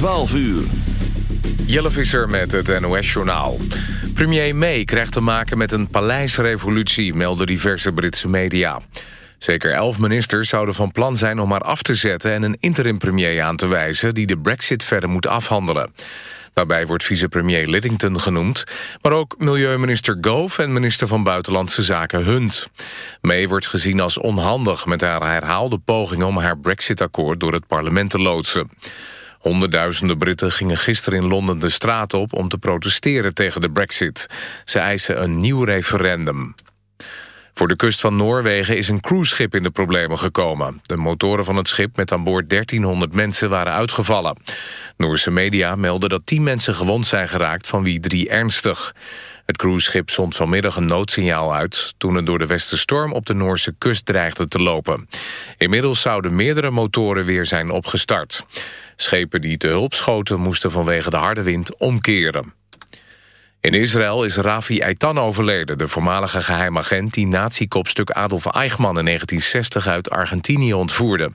12 uur. Jelle Visser met het NOS-journaal. Premier May krijgt te maken met een paleisrevolutie, melden diverse Britse media. Zeker elf ministers zouden van plan zijn om haar af te zetten... en een interim-premier aan te wijzen die de brexit verder moet afhandelen. Daarbij wordt vicepremier Liddington genoemd... maar ook milieuminister Gove en minister van Buitenlandse Zaken Hunt. May wordt gezien als onhandig met haar herhaalde pogingen... om haar brexit-akkoord door het parlement te loodsen. Honderdduizenden Britten gingen gisteren in Londen de straat op... om te protesteren tegen de brexit. Ze eisen een nieuw referendum. Voor de kust van Noorwegen is een cruiseschip in de problemen gekomen. De motoren van het schip met aan boord 1300 mensen waren uitgevallen. Noorse media melden dat 10 mensen gewond zijn geraakt, van wie drie ernstig. Het cruiseschip zond vanmiddag een noodsignaal uit... toen het door de westenstorm op de Noorse kust dreigde te lopen. Inmiddels zouden meerdere motoren weer zijn opgestart. Schepen die te hulp schoten moesten vanwege de harde wind omkeren. In Israël is Rafi Eitan overleden, de voormalige geheimagent... die nazi-kopstuk Adolf Eichmann in 1960 uit Argentinië ontvoerde.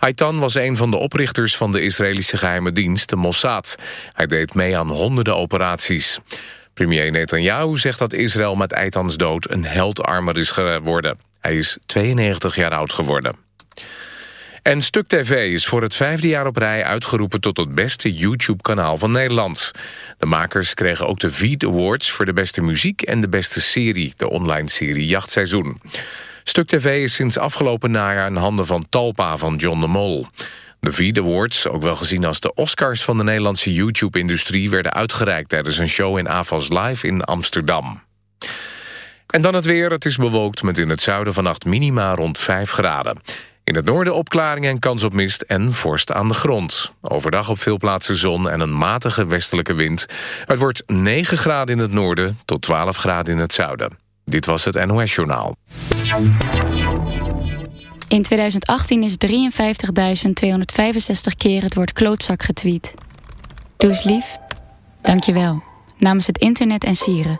Eitan was een van de oprichters van de Israëlische geheime dienst, de Mossad. Hij deed mee aan honderden operaties. Premier Netanyahu zegt dat Israël met Eitans dood een heldarmer is geworden. Hij is 92 jaar oud geworden. En Stuk TV is voor het vijfde jaar op rij uitgeroepen tot het beste YouTube-kanaal van Nederland. De makers kregen ook de Veed Awards voor de beste muziek en de beste serie, de online serie Jachtseizoen. Stuk TV is sinds afgelopen najaar in handen van Talpa van John de Mol. De Veed Awards, ook wel gezien als de Oscars van de Nederlandse YouTube-industrie... werden uitgereikt tijdens een show in Avals Live in Amsterdam. En dan het weer. Het is bewolkt met in het zuiden vannacht minima rond 5 graden. In het noorden opklaringen en kans op mist en vorst aan de grond. Overdag op veel plaatsen zon en een matige westelijke wind. Het wordt 9 graden in het noorden tot 12 graden in het zuiden. Dit was het NOS Journaal. In 2018 is 53.265 keer het woord klootzak getweet. Doe eens lief. Dank je wel. Namens het internet en sieren.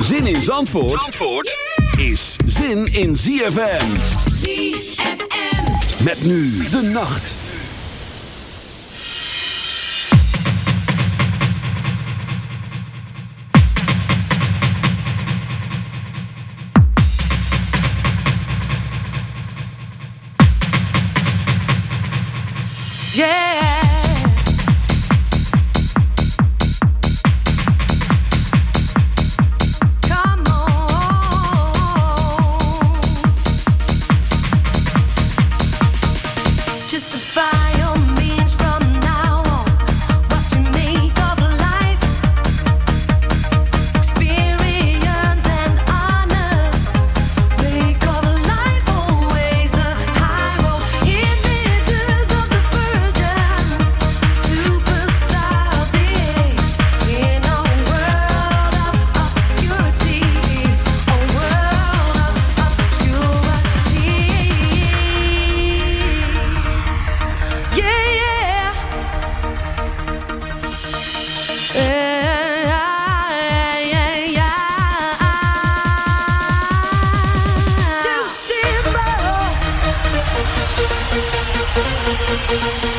Zin in Zandvoort, Zandvoort is zin in ZFM. ZFM. Met nu de nacht. Yeah. Yeah.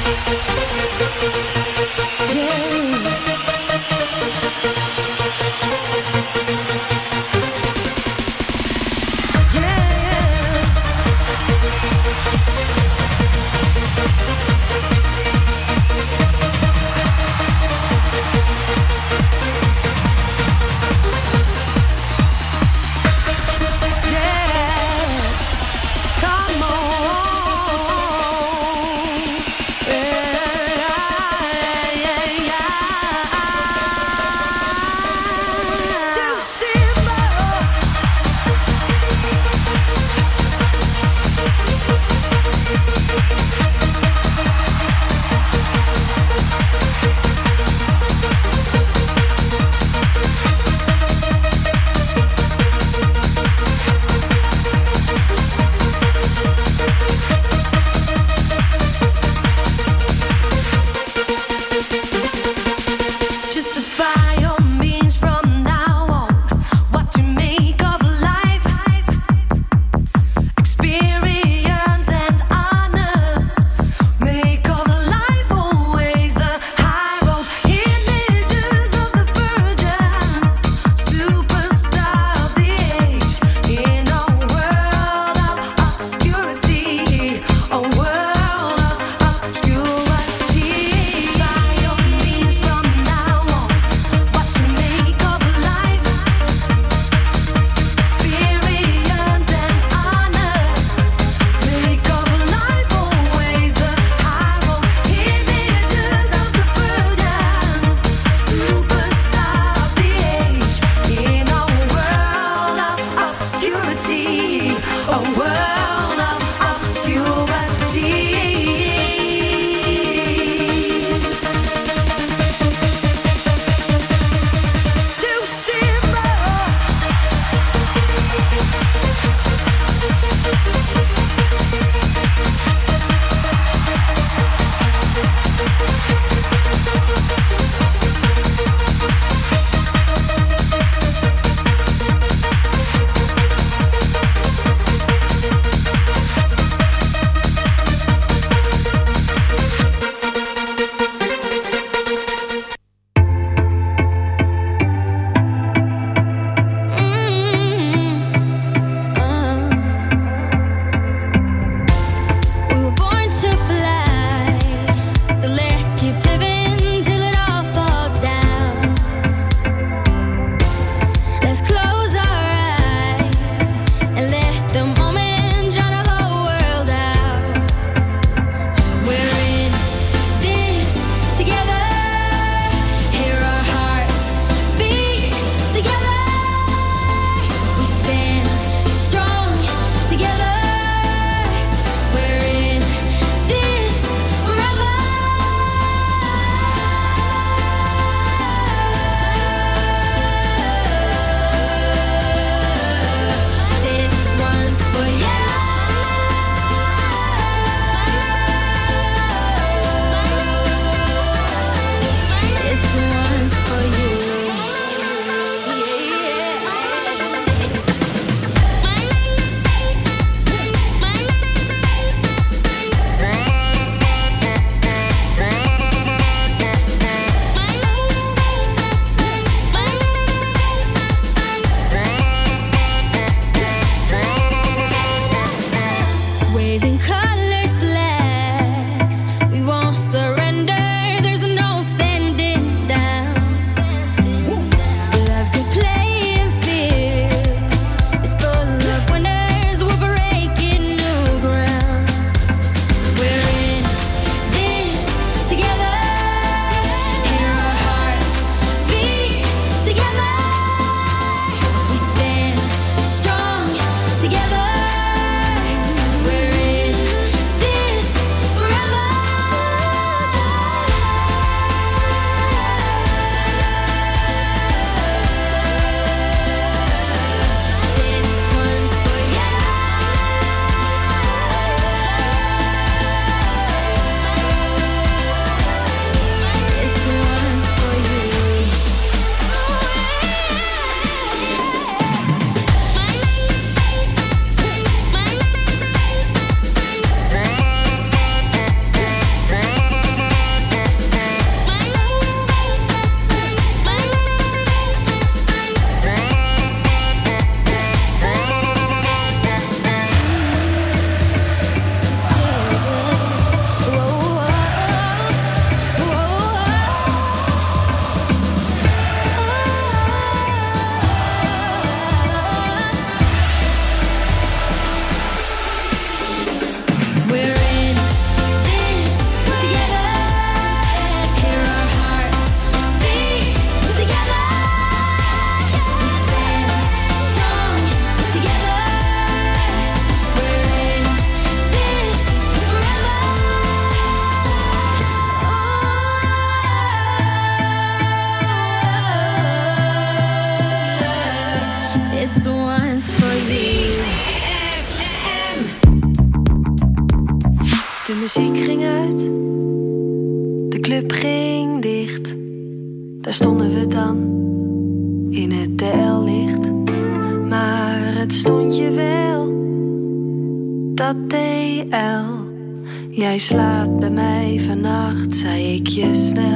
Slaap bij mij vannacht, zei ik je snel.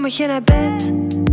me geen naar bed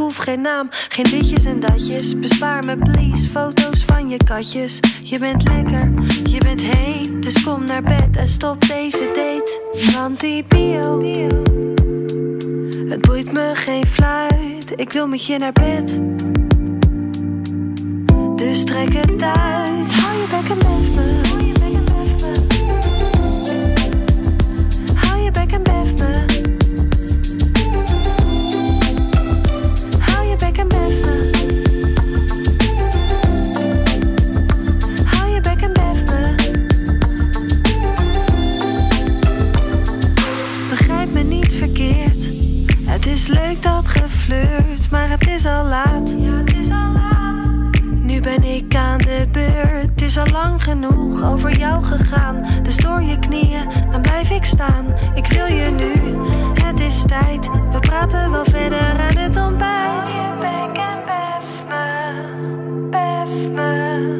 hoef geen naam, geen ditjes en datjes. Bespaar me please, foto's van je katjes. Je bent lekker, je bent heet. Dus kom naar bed en stop deze date. Want die bio, het boeit me geen fluit. Ik wil met je naar bed. Dus trek het uit. Hou je bek en me. ik dat geflirt, maar het is al laat. Ja, het is al laat. Nu ben ik aan de beurt. Het is al lang genoeg over jou gegaan. Dus stoor je knieën, dan blijf ik staan. Ik wil je nu, het is tijd. We praten wel verder aan het ontbijt. Hou je bek en bef me, bef me.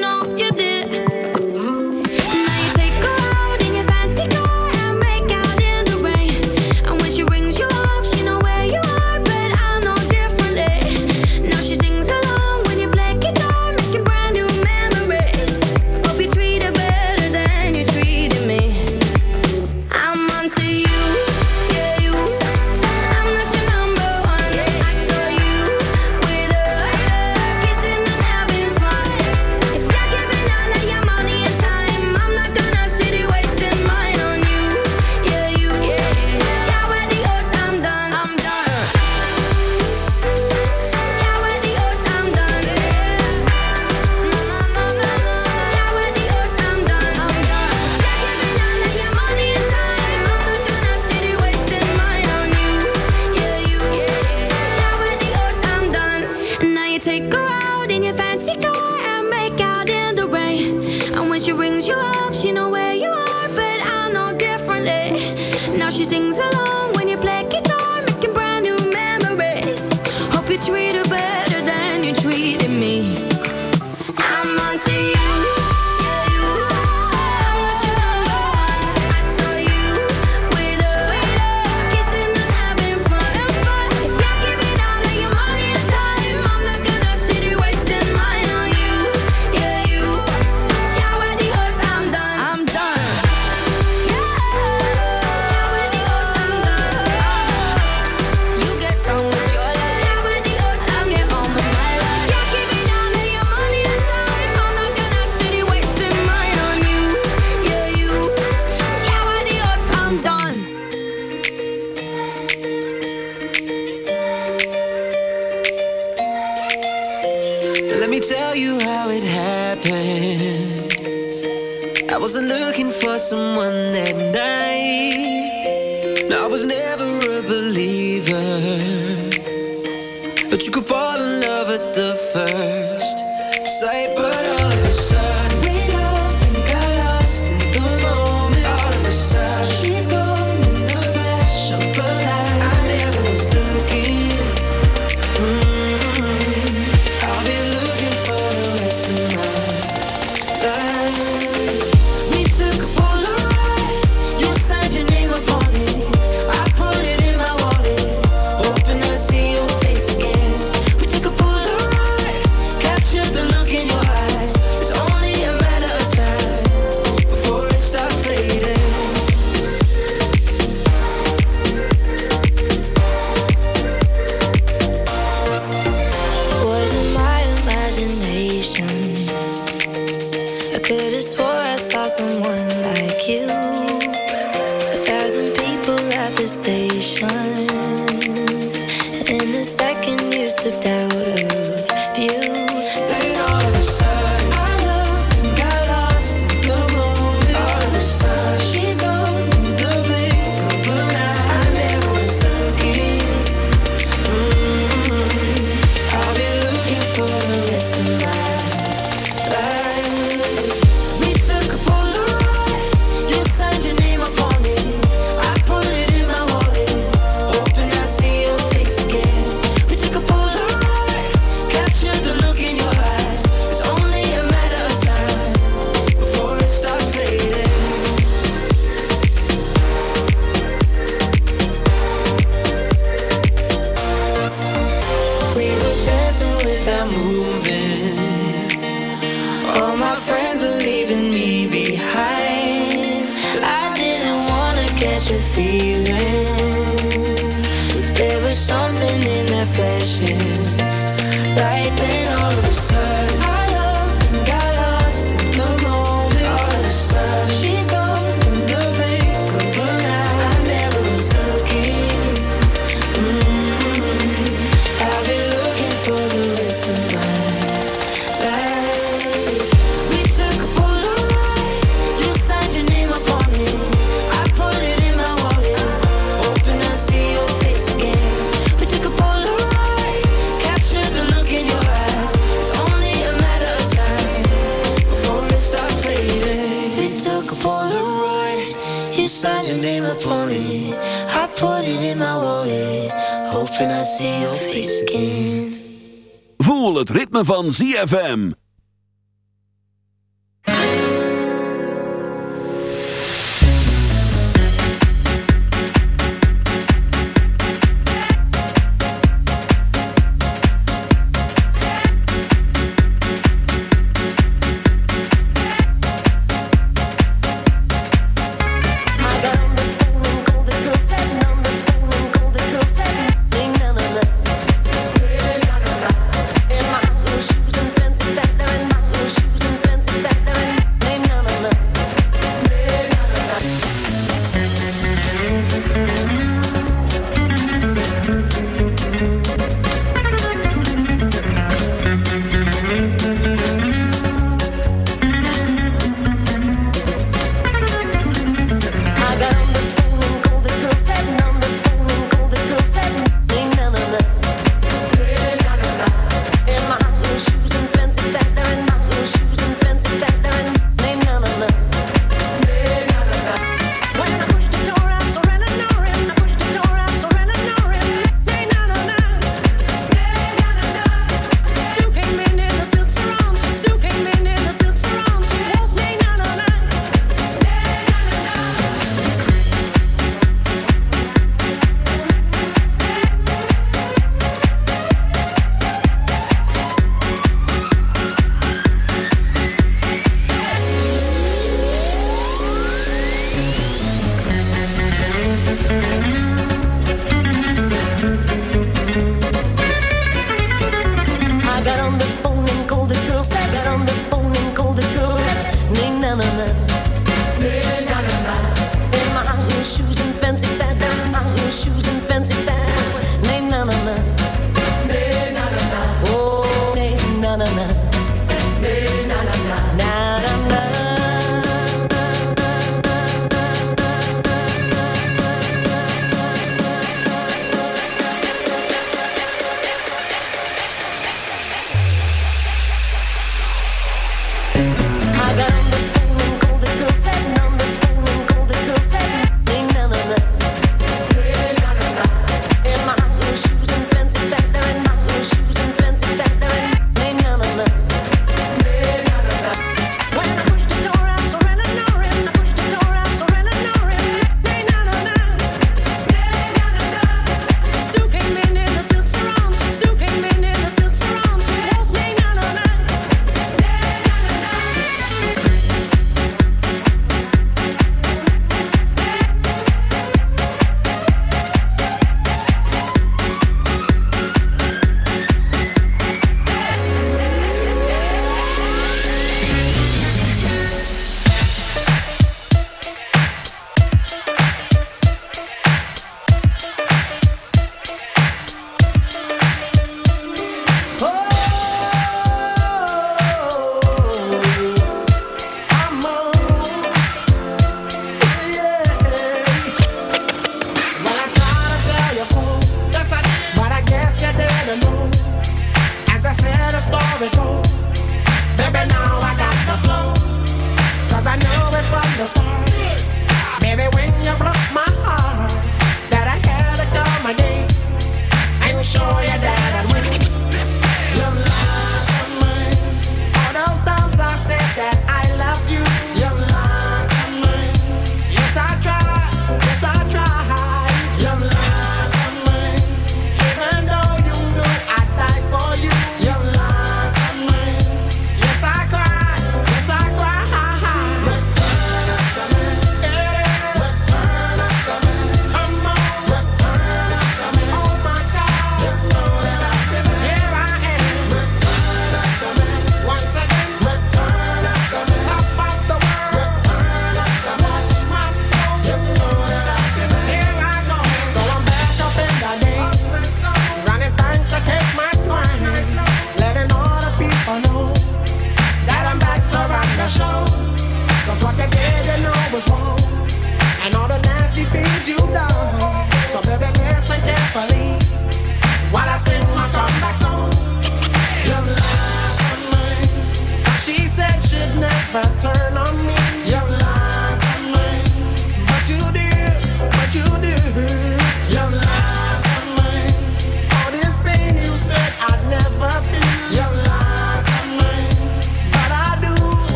van ZFM.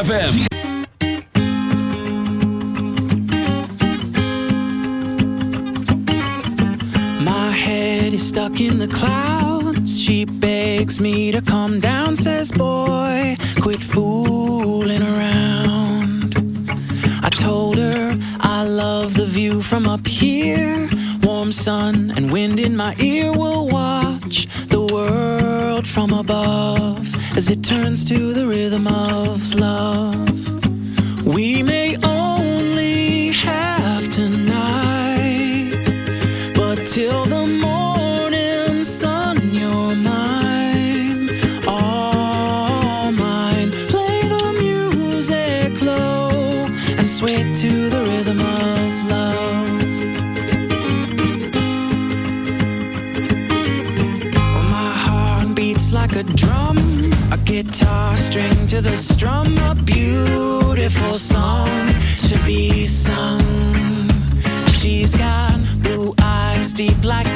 ZFM. My head is stuck in the clouds. She begs me to calm down, says boy.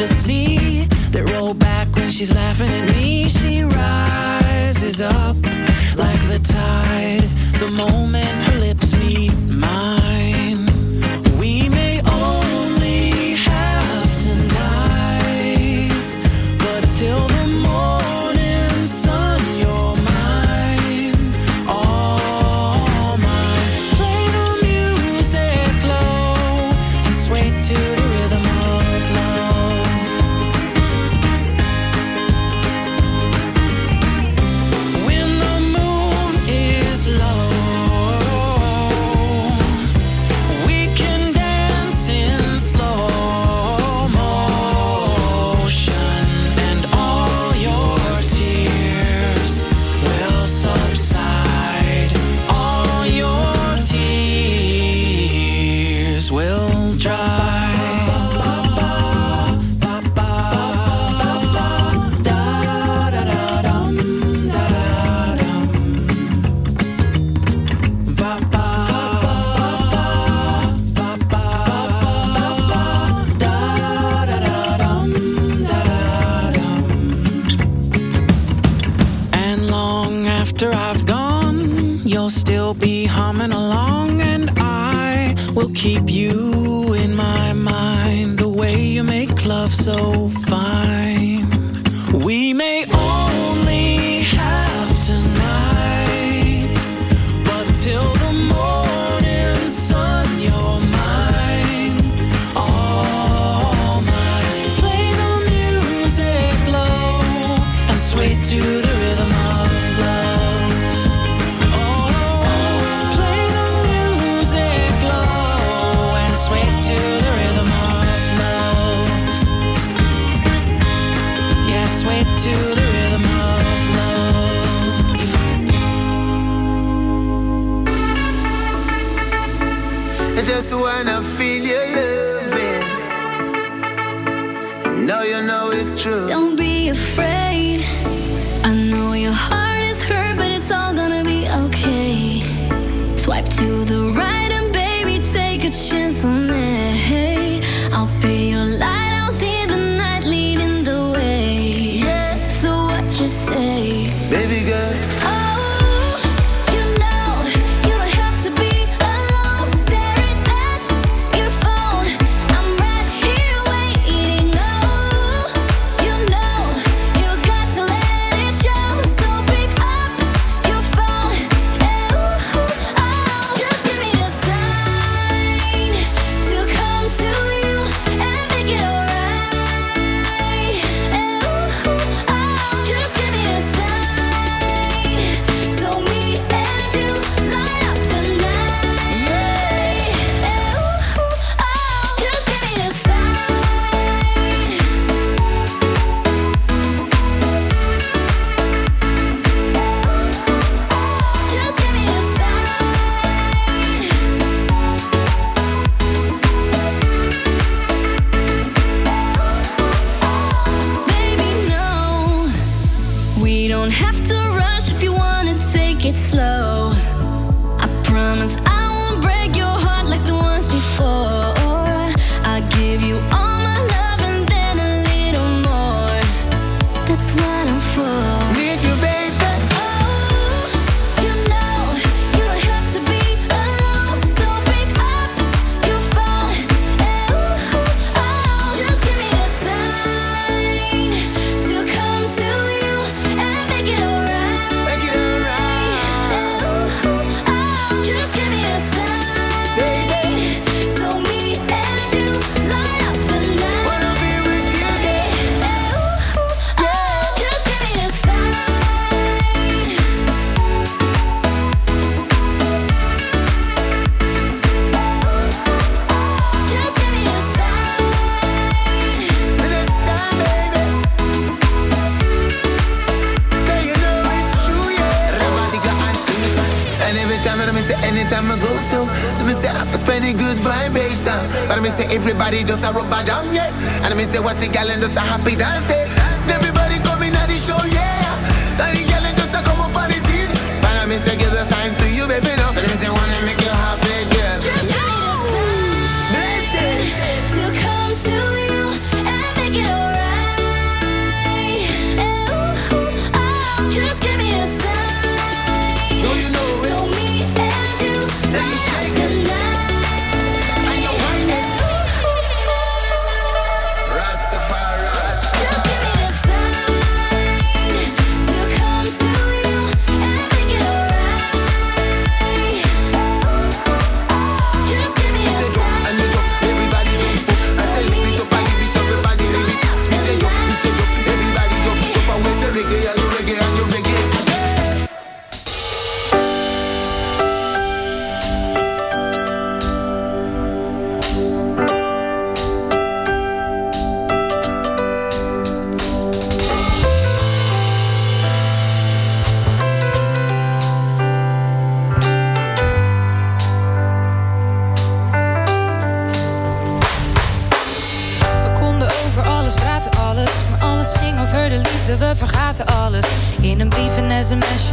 the sea that roll back when she's laughing at me. She rises up like the tide, the moment true. Don't be afraid.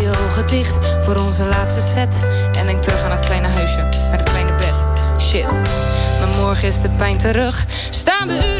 je gedicht dicht voor onze laatste set. En denk terug aan het kleine huisje, met het kleine bed. Shit, maar morgen is de pijn terug. Staan we uren.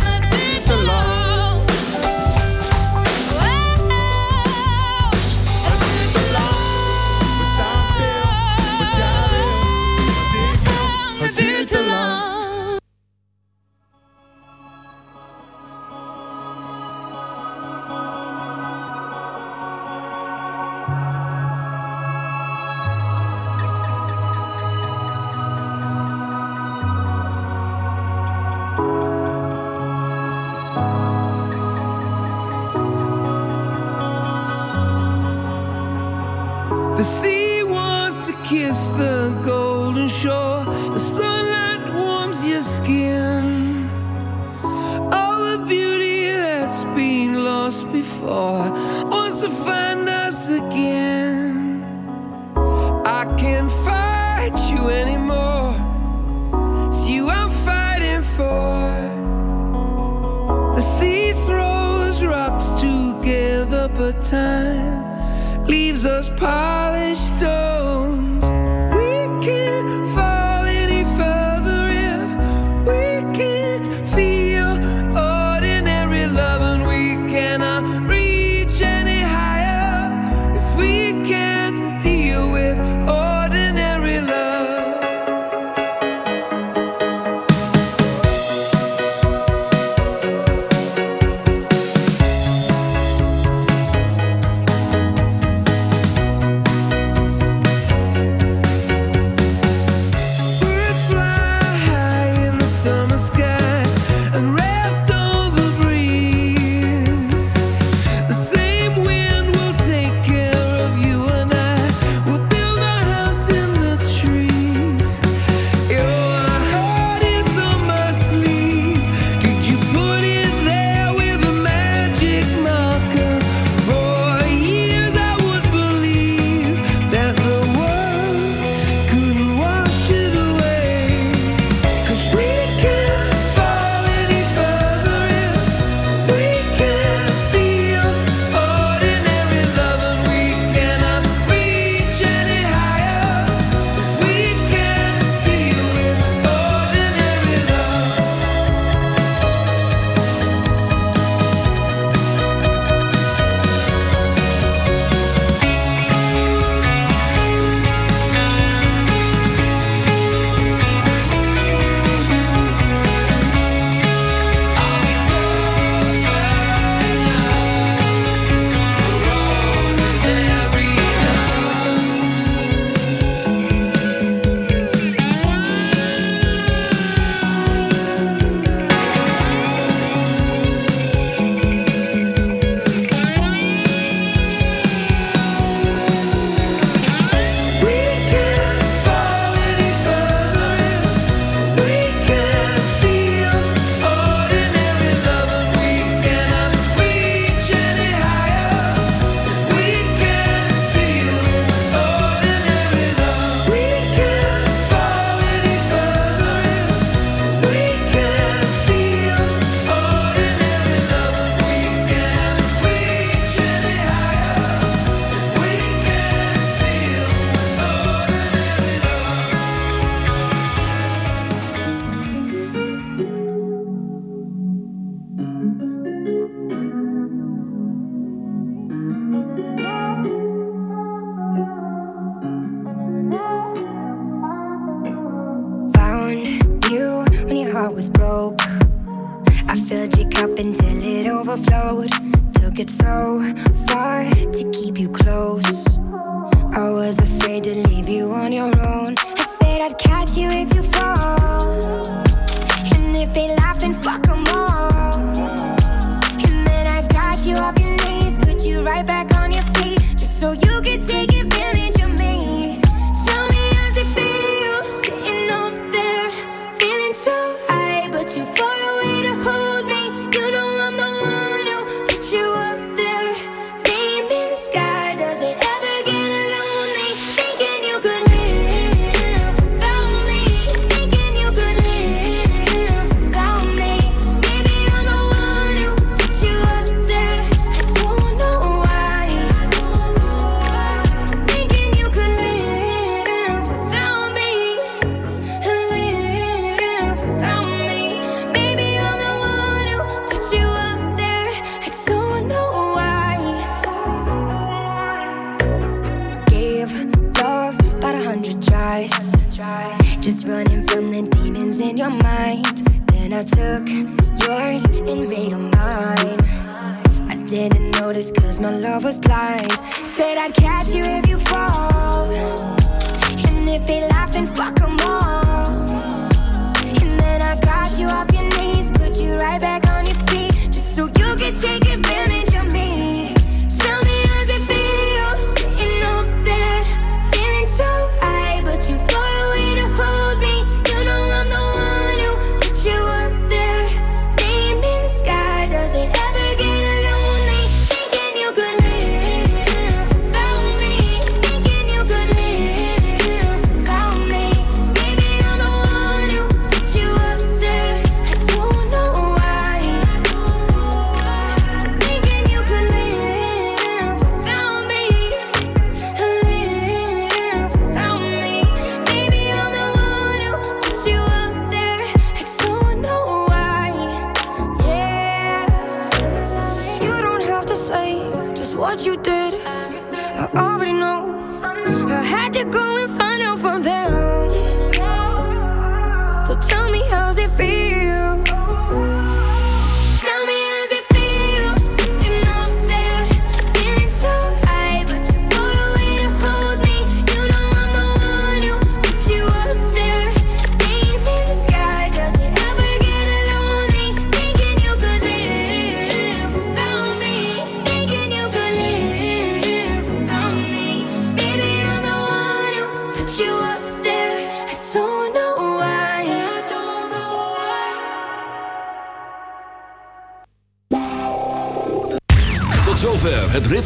fuck them all.